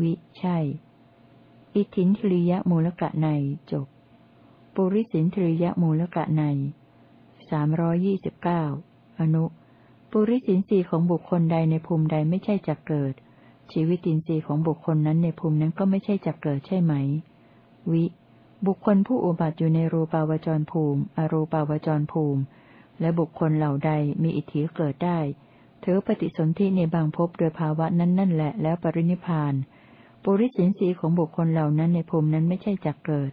วิ ใช่ อิทธินทริยมูลกะในจบ ปุริสินทริยมูลกะในสามรอยี่สิบเก้าอนุ ปุริสินทรีย์ของบุคคลใดในภูมิใดไม่ใช่จักเกิด ชีวิตินทรีย์ของบุคคลนั้นในภูมินั้นก็ไม่ใช่จักเกิดใช่ไหม วิ บุคคลผู้อุบัติอยู่ในรูปาวจรภูมิ อรูปาวจรภูมิ และบุคคลเหล่าใดมีอิทธิเกิดได้ ถือปฏิสนธิในบางภพโดยภาวะนั้นนั่นแหละแล้วปรินิพาน ปุริสินสีของบุคคลเหล่านั้นในภูมินั้นไม่ใช่จักเกิด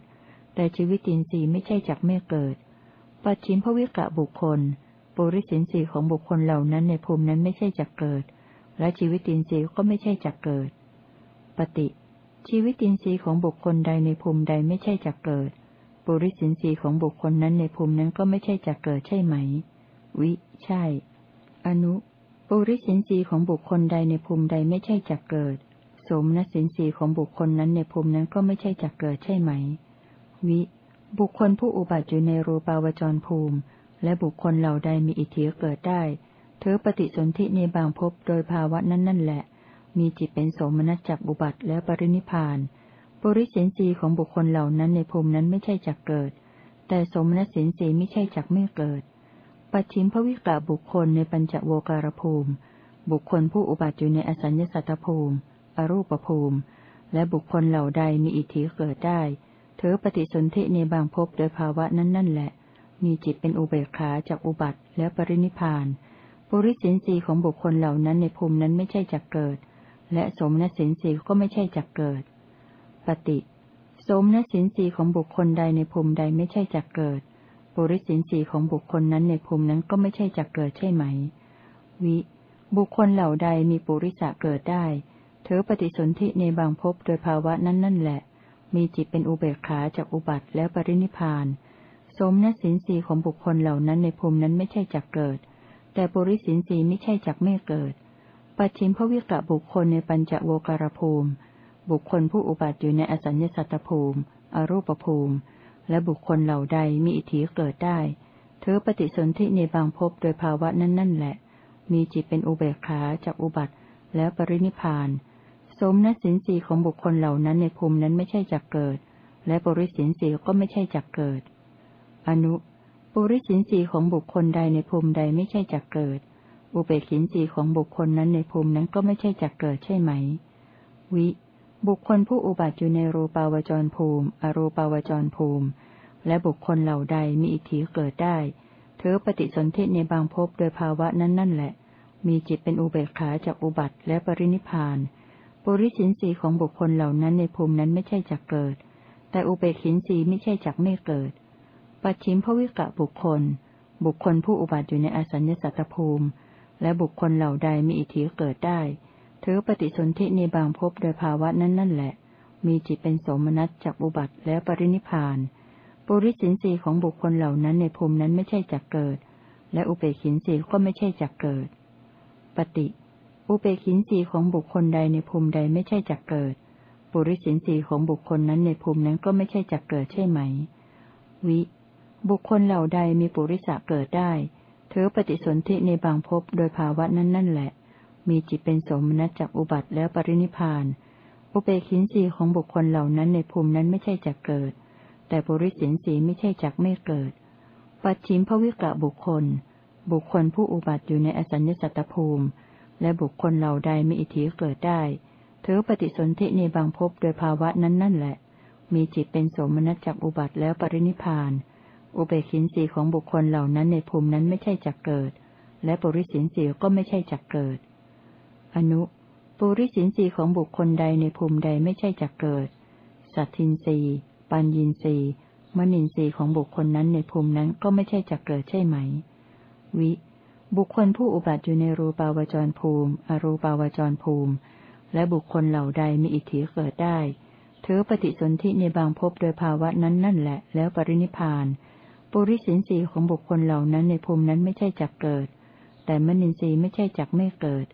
แต่ชีวิตินทรีย์ไม่ใช่จักไม่เกิด ปัจฉิมภวิกะบุคคล ปุริสินสีของบุคคลเหล่านั้นในภูมินั้นไม่ใช่จักเกิด และชีวิตินทรีย์ก็ไม่ใช่จักเกิด ปฏิ ชีวิตินทรีย์ของบุคคลใดในภูมิใดไม่ใช่จักเกิด ปุริสินทรีย์ของบุคคลนั้นในภูมินั้นก็ไม่ใช่จักเกิดใช่ไหม วิ ใช่ อนุ ปุริสินทรีย์ของบุคคลใดในภูมิใดไม่ใช่จักเกิด สมณสินทรีย์ของบุคคลนั้นในภูมินั้นก็ไม่ใช่จักเกิดใช่ไหม วิ บุคคลผู้อุบัติอยู่ในรูปาวจรภูมิ และบุคคลเหล่าใดมีอิทธิเกิดได้เธอปฏิสนธิในบางภพโดยภาวะนั้นนั่นแหละ มีจิตเป็นโสมนัสจักบุบัติและปรินิพานปริสินสีของบุคคลเหล่านั้นในภูมินั้นไม่ใช่จักเกิด แต่สมนัสสินสีไม่ใช่จักไม่เกิด ปัจฉิมภวิกาบุคคลในปัญจโวการภูมิ บุคคลผู้อุบัติอยู่ในอสัญญสัตตภูมิ อรูปภูมิ และบุคคลเหล่าใดมีอิทธิเกิดได้เธอปฏิสนธิในบางภพโดยภาวะนั้นนั่นแหละ มีจิตเป็นอุเบกขาจากอุบัติและปรินิพาน ปุริสินสีของบุคคลเหล่านั้นในภูมินั้นไม่ใช่จักเกิด และสมณสินสีก็ไม่ใช่จักเกิด ปฏิสมณสินสีของบุคคลใดในภูมิใดไม่ใช่จักเกิด ปุริสินสีของบุคคลนั้นในภูมินั้นก็ไม่ใช่จักเกิดใช่ไหม วิ บุคคลเหล่าใดมีปุริสะเกิดได้เธอปฏิสนธิในบางภพโดยภาวะนั้นนั่นแหละ มีจิตเป็นอุเบกขาจากอุบัติและปรินิพาน สมณสินสีของบุคคลเหล่านั้นในภูมินั้นไม่ใช่จักเกิด แต่ปุริสินสีไม่ใช่จักไม่เกิด ปัจฉิมพวิกะบุคคลในปัญจโวการภูมิ บุคคลผู้อุบัติอยู่ในอสัญญสัตตภูมิ อรูปภูมิ และบุคคลเหล่าใดมีอิทธิเกิดได้เธอปฏิสนธิในบางภพโดยภาวะนั้นนั่นแหละ มีจิตเป็นอุเบกขาจากอุบัติและปรินิพาน สมณสินสีของบุคคลเหล่านั้นในภูมินั้นไม่ใช่จักเกิด และปุริสินสีก็ไม่ใช่จักเกิด อนุ ปุริสินสีของบุคคลใดในภูมิใดไม่ใช่จักเกิด อุเบกินสีของบุคคลนั้นในภูมินั้นก็ไม่ใช่จักเกิดใช่ไหม วิ บุคคลผู้อุบัติอยู่ในรูปาวจรภูมิ อรูปาวจรภูมิ และบุคคลเหล่าใดมีอิทธิเกิดได้เธอปฏิสนธิในบางภพโดยภาวะนั้นนั่นแหละ มีจิตเป็นอุเบกขาจากอุบัติและปรินิพานปุริสินสีของบุคคลเหล่านั้นในภูมินั้นไม่ใช่จักเกิด แต่อุเบกินสีไม่ใช่จักไม่เกิด ปัจฉิมพวิกะบุคคล บุคคลผู้อุบัติอยู่ในอสัญญสัตตภูมิ และบุคคลเหล่าใดมีอิทธิเกิดได้ ถือปฏิสนธิในบางภพโดยภาวะนั้นนั่นแหละ มีจิตเป็นสมนัตจากอุบัติและปรินิพานปุริสินสีของบุคคลเหล่านั้นในภูมินั้นไม่ใช่จักเกิด และอุเบกินสีก็ไม่ใช่จักเกิด ปฏิ อุเบกินสีของบุคคลใดในภูมิใดไม่ใช่จักเกิด ปุริสินสีของบุคคลนั้นในภูมินั้นก็ไม่ใช่จักเกิดใช่ไหม วิ บุคคลเหล่าใดมีปุริสะเกิดได้ เธอปฏิสนธิในบางภพโดยภาวะนั้นนั่นแหละ มีจิตเป็นสมนัตจากอุบัติแล้วปรินิพาน อุเบกินสีของบุคคลเหล่านั้นในภูมินั้นไม่ใช่จักเกิด แต่ปุริสินสีไม่ใช่จักไม่เกิด ปัจฉิมภวิกะบุคคล บุคคลผู้อุบัติอยู่ในอสัญญสัตตภูมิ และบุคคลเหล่าใดมีอิทธิเกิดได้ ถือปฏิสนธิในบางภพโดยภาวะนั้นนั่นแหละ มีจิตเป็นสมณจักอุบัติแล้วปรินิพาน อุเบกินสีของบุคคลเหล่านั้นในภูมินั้นไม่ใช่จักเกิด และปุริสินสีก็ไม่ใช่จักเกิด อนุ ปุริสินสีของบุคคลใดในภูมิใดไม่ใช่จักเกิด สัตทินสีปัญญินสีมณินสีของบุคคลนั้นในภูมินั้นก็ไม่ใช่จักเกิดใช่ไหม วิ บุคคลผู้อุบัติอยู่ในรูปาวจรภูมิ อรูปาวจรภูมิ และบุคคลเหล่าใดมีอิทธิเกิดได้ถือปฏิสนธิในบางภพโดยภาวะนั้นนั่นแหละ แล้วปรินิพาน ปุริสินสีของบุคคลเหล่านั้นในภูมินั้นไม่ใช่จักเกิด แต่มนินทรีย์ไม่ใช่จักไม่เกิด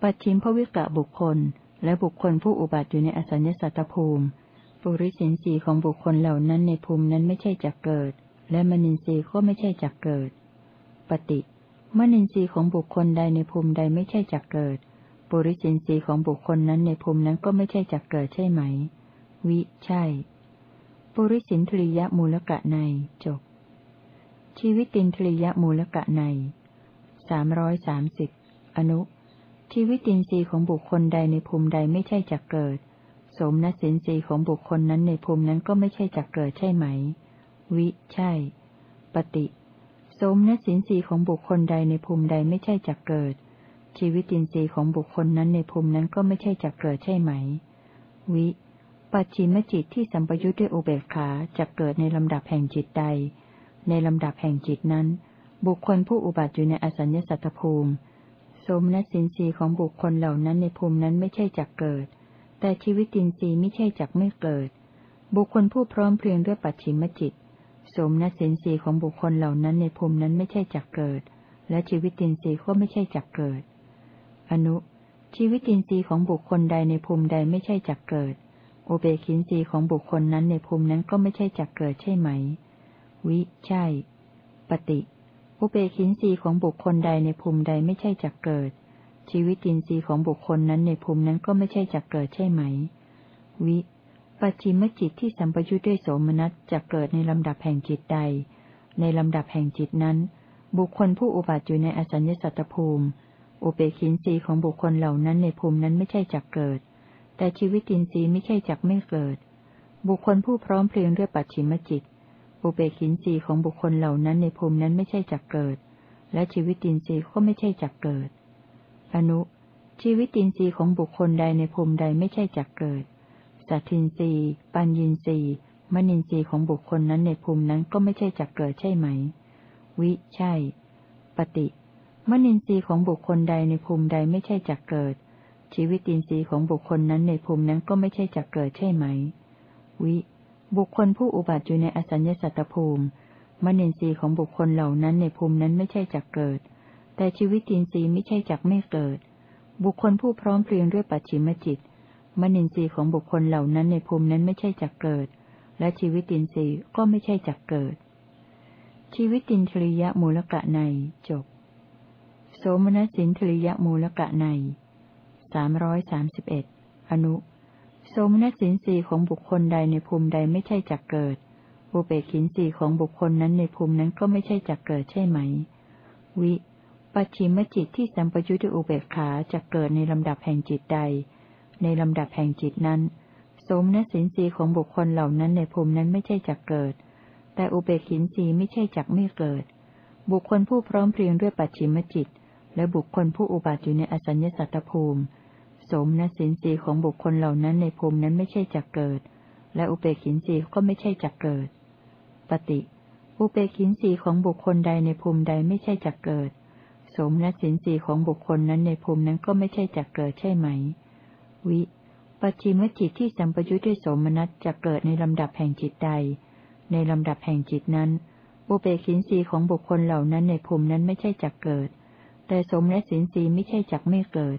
ปัจฉิมพวิกะบุคคล และบุคคลผู้อุบัติอยู่ในอสัญญสัตตภูมิ ปุริสินสีของบุคคลเหล่านั้นในภูมินั้นไม่ใช่จักเกิด และมนินทรีย์ก็ไม่ใช่จักเกิด ปฏิมนินทรีย์ของบุคคลใดในภูมิใดไม่ใช่จักเกิด ปุริสินทรีของบุคคลนั้นในภูมินั้นก็ไม่ใช่จักเกิดใช่ไหม วิ ใช่ ปุริสินทริยมูลกะในจบ ชีวิตินทริยมูลกะในสามร้อยสามสิบอนุ ชีวิตินทรีย์ของบุคคลใดในภูมิใดไม่ใช่จักเกิด สมณสินทรีย์ของบุคคลนั้นในภูมินั้นก็ไม่ใช่จักเกิดใช่ไหม วิ ใช่ ปฏิ สมณสินสีของบุคคลใดในภูมิใดไม่ใช่จักเกิด ชีวิตินทรีย์ของบุคคลนั้นในภูมินั้นก็ไม่ใช่จักเกิดใช่ไหม วิปัจฉิมจิตที่สัมปยุทธ์ด้วยอุเบกขาจะเกิดในลำดับแห่งจิตใด ในลำดับแห่งจิตนั้น บุคคลผู้อุบัติอยู่ในอสัญญสัตตภูมิ สมณสินสีของบุคคลเหล่านั้นในภูมินั้นไม่ใช่จักเกิด แต่ชีวิตินทรีย์ไม่ใช่จักไม่เกิด บุคคลผู้พร้อมเพรียงด้วยปัจฉิมจิต สมณสินสีของบุคคลเหล่านั้นในภูมินั้นไม่ใช่จักเกิด และชีวิตินทรีย์ก็ไม่ใช่จักเกิด อนุ ชีวิตินทรีย์ของบุคคลใดในภูมิใดไม่ใช่จักเกิดโอเบกินทรีย์ของบุคคลนั้นในภูมินั้นก็ไม่ใช่จักเกิดใช่ไหม วิ ใช่ ปฏิอุเบกินรีของบุคคลใดในภูมิใดไม่ใช่จักเกิด ชีวิตินทรีย์ของบุคคลนั้นในภูมินั้นก็ไม่ใช่จักเกิดใช่ไหม วิปัจฉิมจิตที่สัมปยุทธ์ด้วยโสมนัสจะเกิดในลำดับแห่งจิตใด ในลำดับแห่งจิตนั้น บุคคลผู้อุบัติอยู่ในอสัญญสัตตภูมิ อุเบกินสีของบุคคลเหล่านั้นในภูมินั้นไม่ใช่จักเกิด แต่ชีวิตินทรีย์ไม่ใช่จักไม่เกิด บุคคลผู้พร้อมเพรียงด้วยปัจฉิมจิต อุเบกินทรีของบุคคลเหล่านั้นในภูมินั้นไม่ใช่จักเกิด และชีวิตินทรีย์ก็ไม่ใช่จักเกิด อนุ ชีวิตินทรีย์ของบุคคลใดในภูมิใดไม่ใช่จักเกิด สัตทินทรีย์ ปัญญินทรีย์มนินทรีย์ของบุคคลนั้นในภูมินั้นก็ไม่ใช่จักเกิดใช่ไหม วิ ใช่ ปฏิ มนินทรีย์ของบุคคลใดในภูมิใดไม่ใช่จักเกิด ชีวิตินทรีย์ของบุคคลนั้นในภูมินั้นก็ไม่ใช่จักเกิดใช่ไหม วิ บุคคลผู้อุบัติอยู่ในอสัญญสัตตภูมิ มนินทรีย์ของบุคคลเหล่านั้นในภูมินั้นไม่ใช่จักเกิด แต่ชีวิตินทรีย์ไม่ใช่จักไม่เกิด บุคคลผู้พร้อมเพรียงด้วยปัจฉิมจิต มนินทรีย์ของบุคคลเหล่านั้นในภูมินั้นไม่ใช่จักเกิด และชีวิตินทรีย์ก็ไม่ใช่จักเกิด ชีวิตินทรียมูลกะในจบ โสมนัสินทริยมูลกะในสามร้อยสามสิบเอ็ดอนุ โสมนัสินสีของบุคคลใดในภูมิใดไม่ใช่จักเกิด อุเบกินสีของบุคคลนั้นในภูมินั้นก็ไม่ใช่จักเกิดใช่ไหม วิปัจฉิมจิตที่สัมปยุทธอุเบกขาจะเกิดในลำดับแห่งจิตใด ในลำดับแห่งจิตนั้น สมนสินสีของบุคคลเหล่านั้นในภูมินั้นไม่ใช่จักเกิด แต่อุเบกินสีไม่ใช่จักไม่เกิด บุคคลผู้พร้อมเพรียงด้วยปัจฉิมจิต และบุคคลผู้อุบัติอยู่ในอสัญญสัตตภูมิ สมนสินสีของบุคคลเหล่านั้นในภูมินั้นไม่ใช่จักเกิด และอุเบกินสีก็ไม่ใช่จักเกิด ปฏิ อุเบกินสีของบุคคลใดในภูมิใดไม่ใช่จักเกิดสมนสินสีของบุคคลนั้นในภูมินั้นก็ไม่ใช่จักเกิดใช่ไหม วิปัจฉิมจิตที่สัมปยุทธ์ด้วยโสมนัสจะเกิดในลำดับแห่งจิตใด ในลำดับแห่งจิตนั้น อุเบกินสีของบุคคลเหล่านั้นในภูมินั้นไม่ใช่จักเกิด แต่สมและสินสีไม่ใช่จักไม่เกิด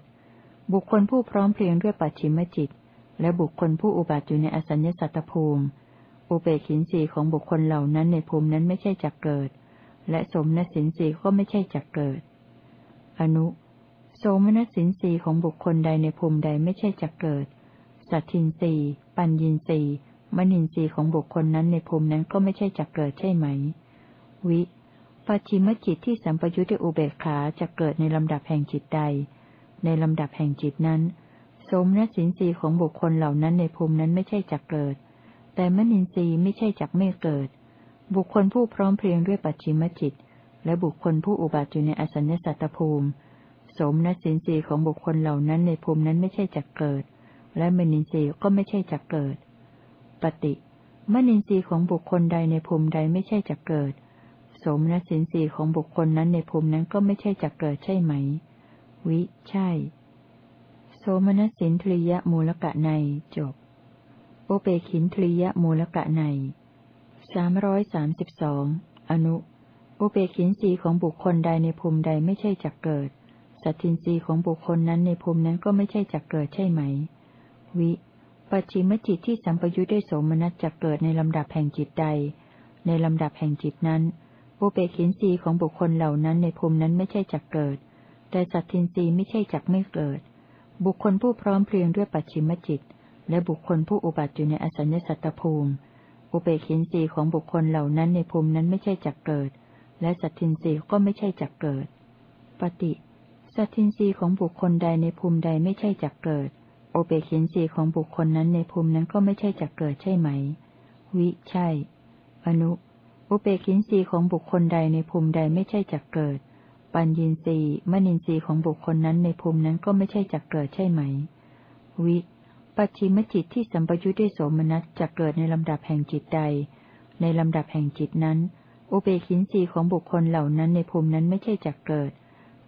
บุคคลผู้พร้อมเพรียงด้วยปัจฉิมจิต และบุคคลผู้อุบัติอยู่ในอสัญญสัตตภูมิ อุเบกินสีของบุคคลเหล่านั้นในภูมินั้นไม่ใช่จักเกิด และสมนสินสีก็ไม่ใช่จักเกิด อนุโสมนสินสีของบุคคลใดในภูมิใดไม่ใช่จักเกิด สัตทินสีปัญญินสีมณินสีของบุคคลนั้นในภูมินั้นก็ไม่ใช่จักเกิดใช่ไหม วิปัจฉิมจิตที่สัมปยุทธ์ด้วยอุเบกขาจะเกิดในลำดับแห่งจิตใด ในลำดับแห่งจิตนั้น สมนสินสีของบุคคลเหล่านั้นในภูมินั้นไม่ใช่จักเกิด แต่มนินทรีย์ไม่ใช่จักไม่เกิด บุคคลผู้พร้อมเพรียงด้วยปัจฉิมจิต และบุคคลผู้อุบัติอยู่ในอสัญญสัตตภูมิ สมนสินสีของบุคคลเหล่านั้นในภูมินั้นไม่ใช่จักเกิด และมนินทรีย์ก็ไม่ใช่จักเกิด ปฏิมนินทรีย์ของบุคคลใดในภูมิใดไม่ใช่จักเกิด สมณสินสีของบุคคลนั้นในภูมินั้นก็ไม่ใช่จักเกิดใช่ไหม วิ ใช่ โสมนัสินทริยมูลกะในจบโอเปขินทริยมูลกะในสามร้อยสามสิบสองอนุโอเปขินสีของบุคคลใดในภูมิใดไม่ใช่จักเกิด สัตทินรีของบุคคลนั้นในภูมินั้นก็ไม่ใช่จักเกิดใช่ไหม วิปัจฉิมจิตที่สัมปยุทธ์ด้โสมนัสจักเกิดในลำดับแห่งจิตใด ในลำดับแห่งจิตนั้น อุเบกินรีของบุคคลเหล่านั้นในภูมินั้นไม่ใช่จักเกิด แต่สัตทินรีไม่ใช่จักไม่เกิด บุคคลผู้พร้อมเพรียงด้วยปัจฉิมจิต และบุคคลผู้อุบัติอยู่ในอสัญญสัตตภูมิ อุเบกินรีของบุคคลเหล่านั้นในภูมินั้นไม่ใช่จักเกิด และสัตทินรีก็ไม่ใช่จักเกิด ปฏิสัตทินรีของบุคคลใดในภูมิใดไม่ใช่จักเกิด โอเบกินรีของบุคคลนั้นในภูมินั้นก็ไม่ใช่จักเกิดใช่ไหม วิใช่ อนุ อุเบกินรีของบุคคลใดในภูมิใดไม่ใช่จักเกิด ปัญญินรีมณินทรีย์ของบุคคลนั้นในภูมินั้นก็ไม่ใช่จักเกิดใช่ไหม วิ ปัจฉิมจิตที่สัมปยุทธ์ด้วยโสมนัสจะเกิดในลำดับแห่งจิตใด ในลำดับแห่งจิตนั้น อุเบกินรีของบุคคลเหล่านั้นในภูมินั้นไม่ใช่จักเกิด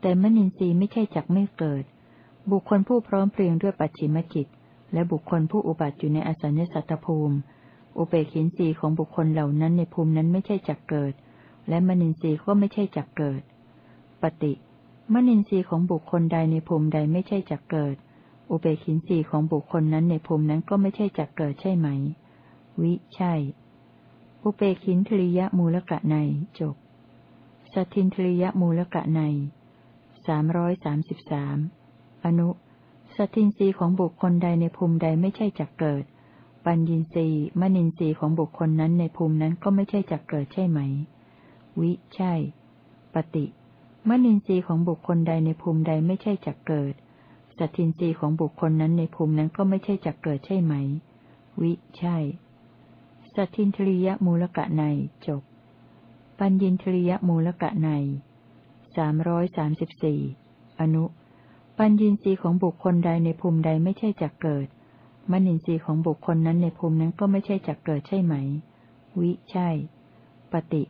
แต่มณินทรีย์ไม่ใช่จักไม่เกิด บุคคลผู้พร้อมเพรียงด้วยปัจฉิมจิต และบุคคลผู้อุบัติอยู่ในอสัญญสัตตภูมิ อุเบกินรีของบุคคลเหล่านั้นในภูมินั้นไม่ใช่จักเกิด และมนินทรีย์ก็ไม่ใช่จักเกิด ปฏิมนินทรีย์ของบุคคลใดในภูมิใดไม่ใช่จักเกิด อุเบกินรีของบุคคลนั้นในภูมินั้นก็ไม่ใช่จักเกิดใช่ไหม วิ ใช่ อุเบกินทริยมูลกะในจบสัตินทริยมูลกะในสามร้อยสามสิบสามอนุ สัตินรีของบุคคลใดในภูมิใดไม่ใช่จักเกิด ปัญญินรีมณินทรีย์ของบุคคลนั้นในภูมินั้นก็ไม่ใช่จักเกิดใช่ไหม วิ ใช่ ปฏิ มณินทรีย์ของบุคคลใดในภูมิใดไม่ใช่จักเกิด สัตทินรีของบุคคลนั้นในภูมินั้นก็ไม่ใช่จักเกิดใช่ไหม วิ ใช่ สัตทินทริยมูลกะในจบ ปัญญินทริยมูลกะในสามร้อยสามสิบสี่อนุ ปัญญินทรีย์ของบุคคลใดในภูมิใดไม่ใช่จักเกิด มนินทรีย์ของบุคคลนั้นในภูมินั้นก็ไม่ใช่จักเกิดใช่ไหม วิ ใช่ ปฏิ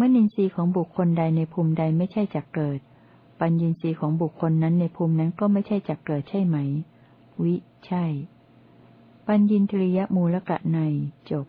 มนินทรีย์ของบุคคลใดในภูมิใดไม่ใช่จักเกิด ปัญญินทรีย์ของบุคคลนั้นในภูมินั้นก็ไม่ใช่จักเกิดใช่ไหม วิ ใช่ ปัญญินทริยมูลกะในจบ